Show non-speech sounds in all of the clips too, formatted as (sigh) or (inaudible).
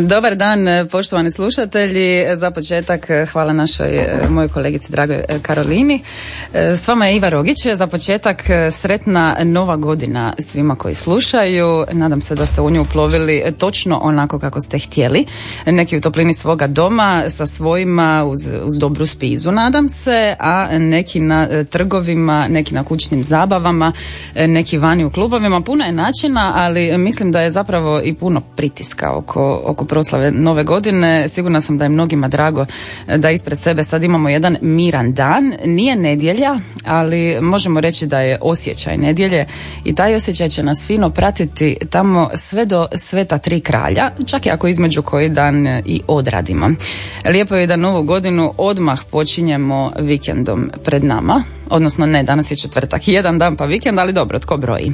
Dobar dan, e, poštovani slušatelji. Za početak e, hvala našoj e, mojoj kolegici dragoj Karolini. S vama je Iva Rogić. Za početak sretna nova godina svima koji slušaju. Nadam se da ste u nju plovili točno onako kako ste htjeli. Neki u toplini svoga doma sa svojima uz, uz dobru spizu, nadam se, a neki na trgovima, neki na kućnim zabavama, neki vani u klubovima. Puno je načina, ali mislim da je zapravo i puno pritiska oko, oko proslave nove godine. Sigurna sam da je mnogima drago da ispred sebe sad imamo jedan miran dan. Nije nedjelja, ali možemo reći da je osjećaj nedjelje i taj osjećaj će nas fino pratiti tamo sve do sveta tri kralja, čak i ako između koji dan i odradimo. Lijepo je da novu godinu odmah počinjemo vikendom pred nama, odnosno ne, danas je četvrtak, jedan dan pa vikend, ali dobro, tko broji.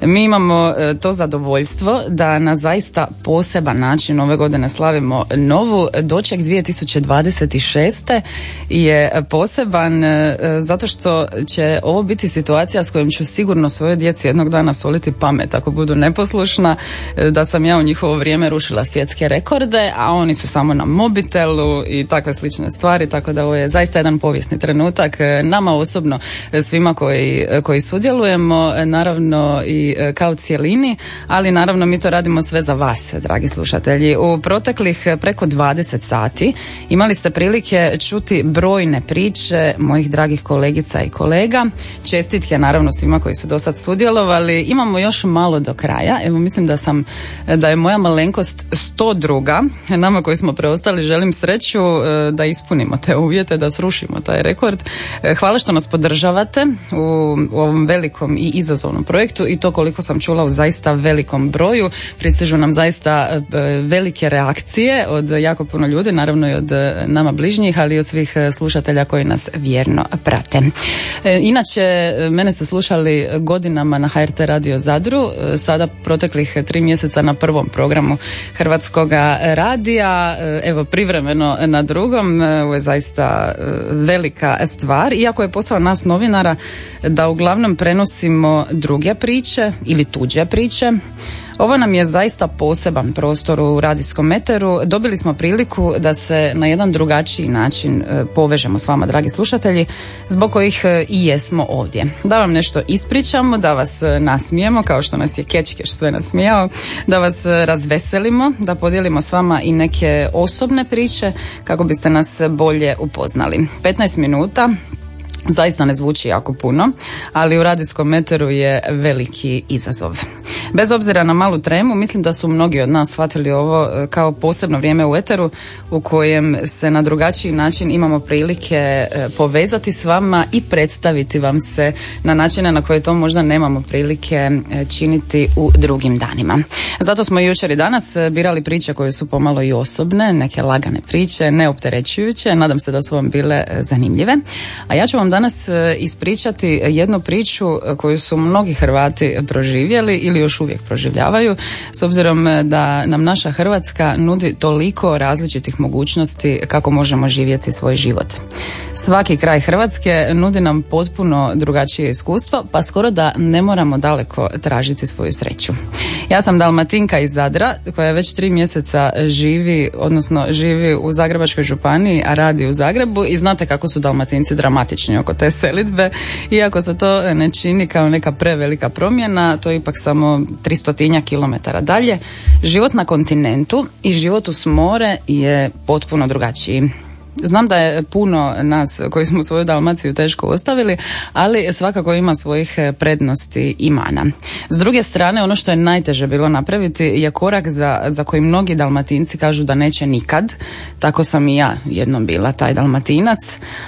Mi imamo e, to zadovoljstvo da na zaista poseban način ove godine slavimo novu doček 2026. je poseban e, zato što će ovo biti situacija s kojom ću sigurno svoje djeci jednog dana soliti pamet ako budu neposlušna, e, da sam ja u njihovo vrijeme rušila svjetske rekorde, a oni su samo na mobitelu i takve slične stvari, tako da ovo je zaista jedan povijesni trenutak. Nama osobno, svima koji, koji sudjelujemo, naravno i kao cijelini, ali naravno mi to radimo sve za vas, dragi slušatelji. U proteklih preko 20 sati imali ste prilike čuti brojne priče mojih dragih kolegica i kolega. Čestitke naravno svima koji su do sad sudjelovali. Imamo još malo do kraja. Evo mislim da sam da je moja malenkost sto druga. Nama koji smo preostali želim sreću e, da ispunimo te uvjete, da srušimo taj rekord. E, hvala što nas podržavate u, u ovom velikom i izazovnom projektu i to koliko sam čula u zaista velikom broju. Pristižu nam zaista e, velike reakcije od jako puno ljudi, naravno i od nama bližnjih, ali i od svih slušatelja koji nas vjerno prate. Inače, mene ste slušali godinama na HRT Radio Zadru, sada proteklih tri mjeseca na prvom programu Hrvatskog radija, evo privremeno na drugom, ovo je zaista velika stvar, iako je posao nas novinara da uglavnom prenosimo druge priče ili tuđe priče, ovo nam je zaista poseban prostor u radijskom meteru. Dobili smo priliku da se na jedan drugačiji način e, povežemo s vama, dragi slušatelji, zbog kojih e, i jesmo ovdje. Da vam nešto ispričamo, da vas e, nasmijemo, kao što nas je Kečkeš sve nasmijao, da vas razveselimo, da podijelimo s vama i neke osobne priče kako biste nas bolje upoznali. 15 minuta zaista ne zvuči jako puno, ali u radijskom meteru je veliki izazov. Bez obzira na malu tremu, mislim da su mnogi od nas shvatili ovo e, kao posebno vrijeme u eteru u kojem se na drugačiji način imamo prilike e, povezati s vama i predstaviti vam se na načine na koje to možda nemamo prilike e, činiti u drugim danima. Zato smo jučer i danas birali priče koje su pomalo i osobne, neke lagane priče, neopterećujuće, nadam se da su vam bile zanimljive. A ja ću vam danas ispričati jednu priču koju su mnogi Hrvati proživjeli ili još uvijek proživljavaju s obzirom e, da nam naša Hrvatska nudi toliko različitih mogućnosti kako možemo živjeti svoj život. Svaki kraj Hrvatske nudi nam potpuno drugačije iskustvo, pa skoro da ne moramo daleko tražiti svoju sreću. Ja sam Dalmatinka iz Zadra, koja već tri mjeseca živi, odnosno živi u Zagrebačkoj županiji, a radi u Zagrebu i znate kako su Dalmatinci dramatični oko te selitbe. Iako se to ne čini kao neka prevelika promjena, to je ipak samo tristotinja kilometara dalje. Život na kontinentu i život uz more je potpuno drugačiji. Znam da je puno nas koji smo svoju Dalmaciju teško ostavili, ali svakako ima svojih e, prednosti i mana. S druge strane, ono što je najteže bilo napraviti je korak za, za koji mnogi Dalmatinci kažu da neće nikad. Tako sam i ja jednom bila taj Dalmatinac,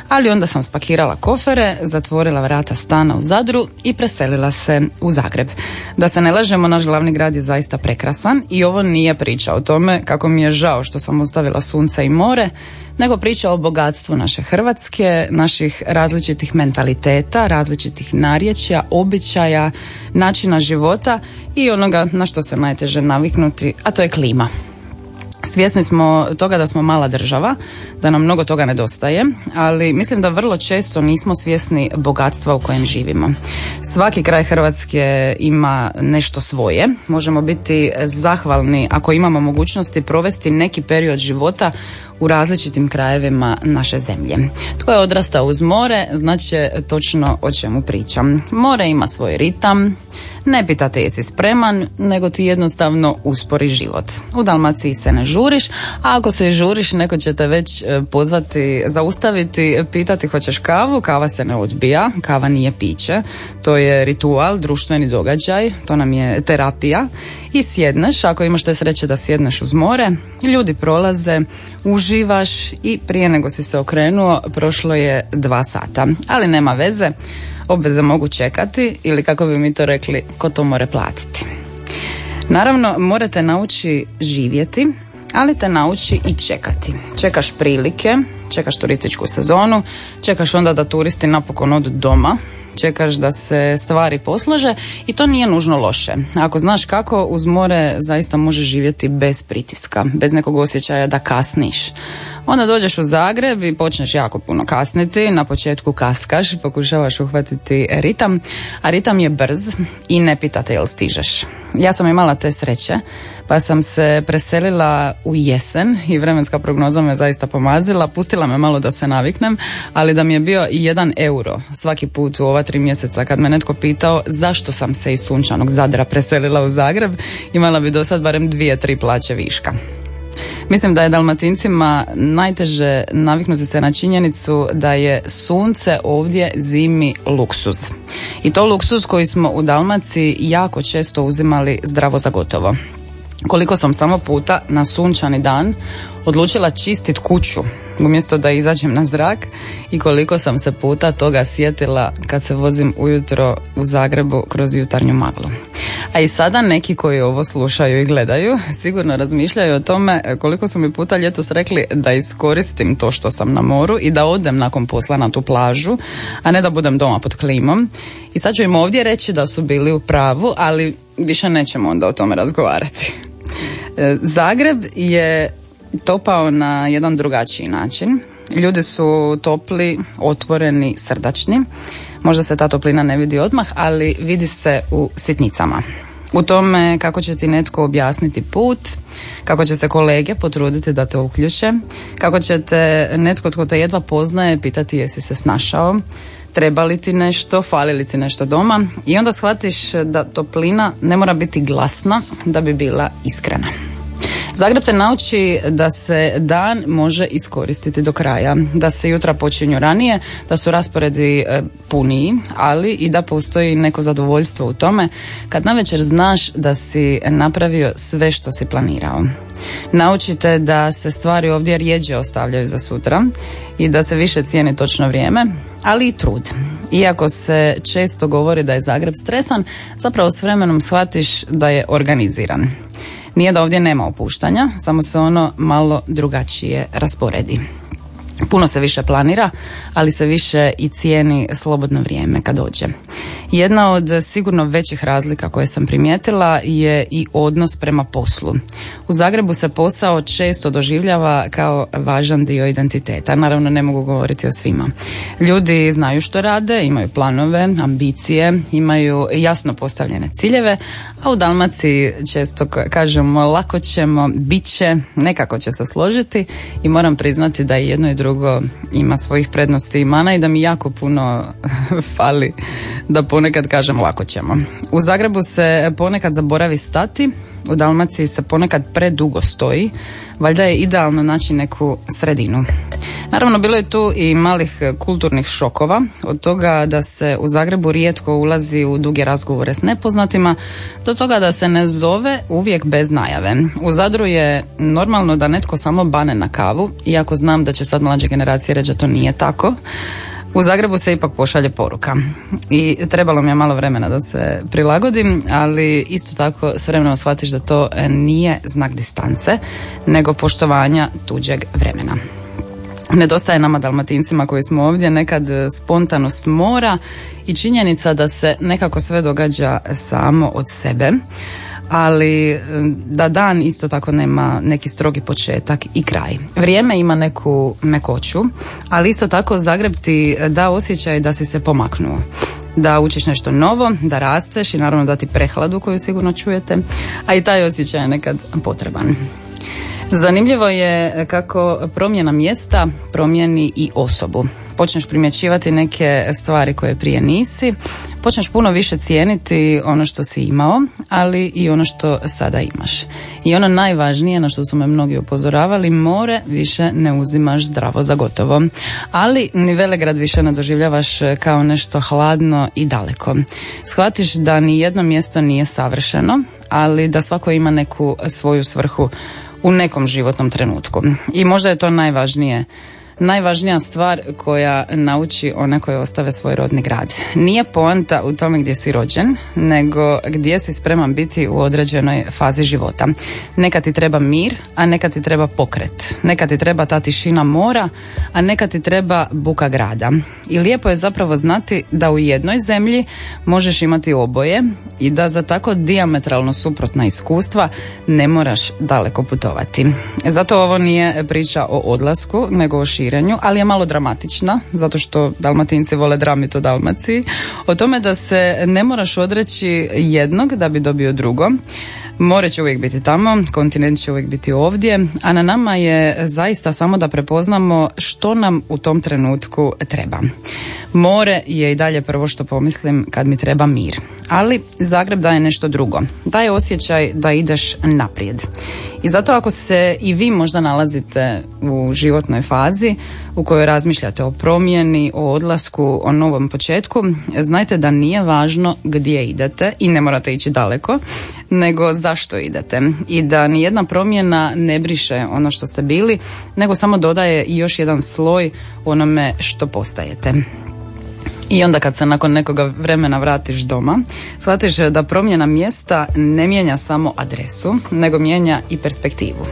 ali onda sam spakirala kofere, zatvorila vrata stana u Zadru i preselila se u Zagreb. Da se ne lažemo, naš glavni grad je zaista prekrasan i ovo nije priča o tome kako mi je žao što sam ostavila sunce i more, nego priča o bogatstvu naše Hrvatske, naših različitih mentaliteta, različitih narječja, običaja, načina života i onoga na što se najteže naviknuti, a to je klima. Svjesni smo toga da smo mala država, da nam mnogo toga nedostaje, ali mislim da vrlo često nismo svjesni bogatstva u kojem živimo. Svaki kraj Hrvatske ima nešto svoje. Možemo biti zahvalni ako imamo mogućnosti provesti neki period života u različitim krajevima naše zemlje. Tko je odrastao uz more, znači točno o čemu pričam. More ima svoj ritam, ne pitate jesi spreman, nego ti jednostavno uspori život. U Dalmaciji se ne žuriš, a ako se žuriš, neko će te već e, pozvati, zaustaviti, pitati hoćeš kavu, kava se ne odbija, kava nije piće, to je ritual, društveni događaj, to nam je terapija i sjedneš, ako imaš te sreće da sjedneš uz more, ljudi prolaze, uživaš i prije nego si se okrenuo, prošlo je dva sata, ali nema veze, obveze mogu čekati ili kako bi mi to rekli, ko to more platiti. Naravno, morate nauči živjeti, ali te nauči i čekati. Čekaš prilike, čekaš turističku sezonu, čekaš onda da turisti napokon odu doma, čekaš da se stvari poslože i to nije nužno loše. Ako znaš kako, uz more zaista možeš živjeti bez pritiska, bez nekog osjećaja da kasniš. Onda dođeš u Zagreb i počneš jako puno kasniti, na početku kaskaš, pokušavaš uhvatiti ritam, a ritam je brz i ne pitate jel stižeš. Ja sam imala te sreće, pa sam se preselila u jesen i vremenska prognoza me zaista pomazila, pustila me malo da se naviknem, ali da mi je bio i jedan euro svaki put u ova tri mjeseca kad me netko pitao zašto sam se iz sunčanog Zadra preselila u Zagreb, imala bi do sad barem dvije, tri plaće viška. Mislim da je Dalmatincima najteže naviknuti se na činjenicu da je sunce ovdje zimi luksuz. I to luksuz koji smo u Dalmaciji jako često uzimali zdravo za gotovo. Koliko sam samo puta na sunčani dan odlučila čistit kuću umjesto da izađem na zrak i koliko sam se puta toga sjetila kad se vozim ujutro u Zagrebu kroz jutarnju maglu. A i sada neki koji ovo slušaju i gledaju sigurno razmišljaju o tome koliko su mi puta ljetos rekli da iskoristim to što sam na moru i da odem nakon posla na tu plažu, a ne da budem doma pod klimom. I sad ću im ovdje reći da su bili u pravu, ali više nećemo onda o tome razgovarati. E, Zagreb je topao na jedan drugačiji način. Ljudi su topli, otvoreni, srdačni. Možda se ta toplina ne vidi odmah, ali vidi se u sitnicama. U tome kako će ti netko objasniti put, kako će se kolege potruditi da te uključe, kako će te netko tko te jedva poznaje pitati jesi se snašao, treba li ti nešto, fali li ti nešto doma i onda shvatiš da toplina ne mora biti glasna da bi bila iskrena. Zagreb te nauči da se dan može iskoristiti do kraja, da se jutra počinju ranije, da su rasporedi e, puniji, ali i da postoji neko zadovoljstvo u tome kad navečer znaš da si napravio sve što si planirao. Naučite da se stvari ovdje rijeđe ostavljaju za sutra i da se više cijeni točno vrijeme, ali i trud. Iako se često govori da je Zagreb stresan, zapravo s vremenom shvatiš da je organiziran. Nije da ovdje nema opuštanja, samo se ono malo drugačije rasporedi. Puno se više planira, ali se više i cijeni slobodno vrijeme kad dođe. Jedna od sigurno većih razlika koje sam primijetila je i odnos prema poslu. U Zagrebu se posao često doživljava kao važan dio identiteta. Naravno ne mogu govoriti o svima. Ljudi znaju što rade, imaju planove, ambicije, imaju jasno postavljene ciljeve, a u Dalmaciji često kažemo lako ćemo, bit će, nekako će se složiti i moram priznati da i jedno i drugo ima svojih prednosti i mana i da mi jako puno (laughs) fali da ponekad kažem lako ćemo. U Zagrebu se ponekad zaboravi stati, u Dalmaciji se ponekad predugo stoji, valjda je idealno naći neku sredinu. Naravno, bilo je tu i malih kulturnih šokova, od toga da se u Zagrebu rijetko ulazi u duge razgovore s nepoznatima, do toga da se ne zove uvijek bez najave. U Zadru je normalno da netko samo bane na kavu, iako znam da će sad mlađe generacije reći da to nije tako. U Zagrebu se ipak pošalje poruka i trebalo mi je malo vremena da se prilagodim, ali isto tako s vremenom shvatiš da to nije znak distance, nego poštovanja tuđeg vremena. Nedostaje nama dalmatincima koji smo ovdje nekad spontanost mora i činjenica da se nekako sve događa samo od sebe ali da dan isto tako nema neki strogi početak i kraj. Vrijeme ima neku mekoću, ali isto tako Zagreb ti da osjećaj da si se pomaknuo da učiš nešto novo, da rasteš i naravno da ti prehladu koju sigurno čujete, a i taj osjećaj je nekad potreban. Zanimljivo je kako promjena mjesta promijeni i osobu. Počneš primjećivati neke stvari koje prije nisi, počneš puno više cijeniti ono što si imao, ali i ono što sada imaš. I ono najvažnije na što su me mnogi upozoravali, more više ne uzimaš zdravo za gotovo. Ali ni Velegrad više ne doživljavaš kao nešto hladno i daleko. Shvatiš da ni jedno mjesto nije savršeno, ali da svako ima neku svoju svrhu u nekom životnom trenutku. I možda je to najvažnije najvažnija stvar koja nauči one koje ostave svoj rodni grad. Nije poanta u tome gdje si rođen, nego gdje si spreman biti u određenoj fazi života. Neka ti treba mir, a neka ti treba pokret. Neka ti treba ta tišina mora, a neka ti treba buka grada. I lijepo je zapravo znati da u jednoj zemlji možeš imati oboje i da za tako diametralno suprotna iskustva ne moraš daleko putovati. Zato ovo nije priča o odlasku, nego o širenju, ali je malo dramatična, zato što dalmatinci vole dramit o Dalmaciji, o tome da se ne moraš odreći jednog da bi dobio drugo. More će uvijek biti tamo, kontinent će uvijek biti ovdje, a na nama je zaista samo da prepoznamo što nam u tom trenutku treba. More je i dalje prvo što pomislim kad mi treba mir. Ali Zagreb daje nešto drugo. Daje osjećaj da ideš naprijed. I zato ako se i vi možda nalazite u životnoj fazi u kojoj razmišljate o promjeni, o odlasku, o novom početku, znajte da nije važno gdje idete i ne morate ići daleko, nego zašto idete. I da nijedna promjena ne briše ono što ste bili, nego samo dodaje još jedan sloj onome što postajete. I onda kad se nakon nekoga vremena vratiš doma, shvatiš da promjena mjesta ne mijenja samo adresu, nego mijenja i perspektivu.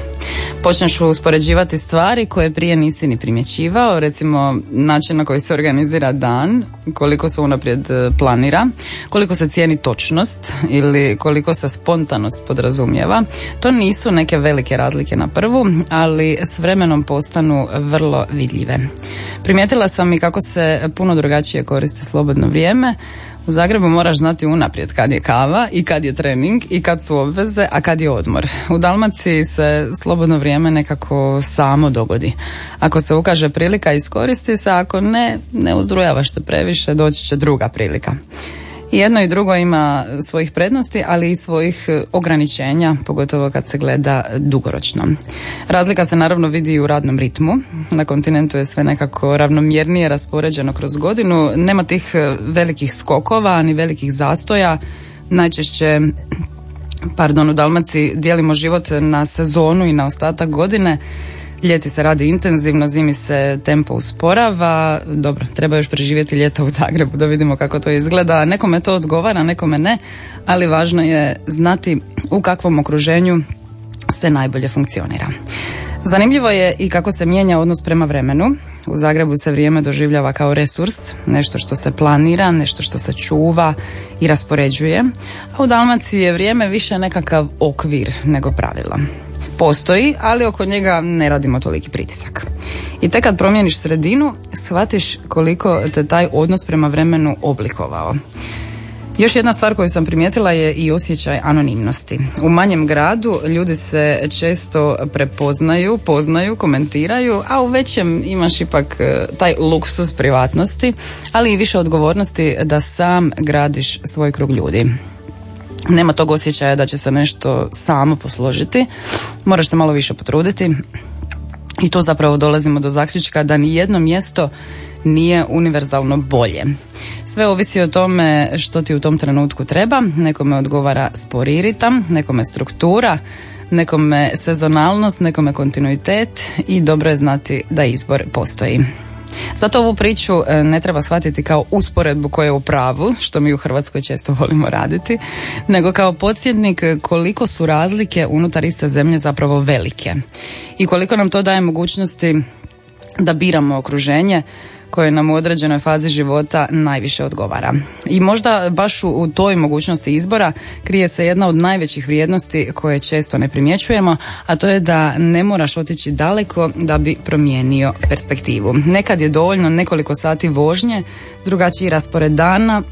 Počneš uspoređivati stvari koje prije nisi ni primjećivao, recimo način na koji se organizira dan, koliko se unaprijed e, planira, koliko se cijeni točnost ili koliko se spontanost podrazumijeva. To nisu neke velike razlike na prvu, ali s vremenom postanu vrlo vidljive. Primijetila sam i kako se puno drugačije koriste slobodno vrijeme. U Zagrebu moraš znati unaprijed kad je kava i kad je trening i kad su obveze, a kad je odmor. U Dalmaciji se slobodno vrijeme nekako samo dogodi. Ako se ukaže prilika, iskoristi se, ako ne, ne uzdrujavaš se previše, doći će druga prilika jedno i drugo ima svojih prednosti, ali i svojih e, ograničenja, pogotovo kad se gleda dugoročno. Razlika se naravno vidi u radnom ritmu. Na kontinentu je sve nekako ravnomjernije raspoređeno kroz godinu. Nema tih e, velikih skokova, ni velikih zastoja. Najčešće pardon, u Dalmaciji dijelimo život na sezonu i na ostatak godine Ljeti se radi intenzivno, zimi se tempo usporava. Dobro, treba još preživjeti ljeto u Zagrebu da vidimo kako to izgleda. Nekome to odgovara, nekome ne, ali važno je znati u kakvom okruženju se najbolje funkcionira. Zanimljivo je i kako se mijenja odnos prema vremenu. U Zagrebu se vrijeme doživljava kao resurs, nešto što se planira, nešto što se čuva i raspoređuje, a u Dalmaciji je vrijeme više nekakav okvir nego pravilo postoji, ali oko njega ne radimo toliki pritisak. I tek kad promijeniš sredinu, shvatiš koliko te taj odnos prema vremenu oblikovao. Još jedna stvar koju sam primijetila je i osjećaj anonimnosti. U manjem gradu ljudi se često prepoznaju, poznaju, komentiraju, a u većem imaš ipak e, taj luksus privatnosti, ali i više odgovornosti da sam gradiš svoj krug ljudi nema tog osjećaja da će se nešto samo posložiti, moraš se malo više potruditi i tu zapravo dolazimo do zaključka da ni jedno mjesto nije univerzalno bolje. Sve ovisi o tome što ti u tom trenutku treba, nekome odgovara spori ritam, nekome struktura, nekome sezonalnost, nekome kontinuitet i dobro je znati da izbor postoji. Zato ovu priču e, ne treba shvatiti kao usporedbu koja je u pravu, što mi u Hrvatskoj često (laughs) volimo raditi, nego kao podsjetnik koliko su razlike unutar iste zemlje zapravo velike. I koliko nam to daje mogućnosti da biramo okruženje koje nam u određenoj fazi života najviše odgovara. I možda baš u toj mogućnosti izbora krije se jedna od najvećih vrijednosti koje često ne primjećujemo, a to je da ne moraš otići daleko da bi promijenio perspektivu. Nekad je dovoljno nekoliko sati vožnje, drugačiji raspored dana,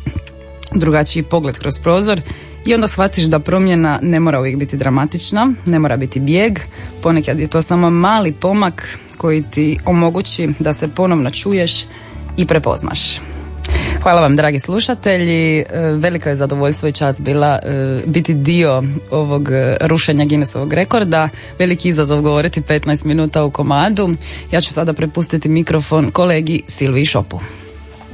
drugačiji pogled kroz prozor i onda shvatiš da promjena ne mora uvijek biti dramatična, ne mora biti bijeg, ponekad je to samo mali pomak koji ti omogući da se ponovno čuješ i prepoznaš. Hvala vam dragi slušatelji, e, veliko je zadovoljstvo i čast bila e, biti dio ovog e, rušenja Guinnessovog rekorda, veliki izazov govoriti 15 minuta u komadu. Ja ću sada prepustiti mikrofon kolegi Silvi Šopu.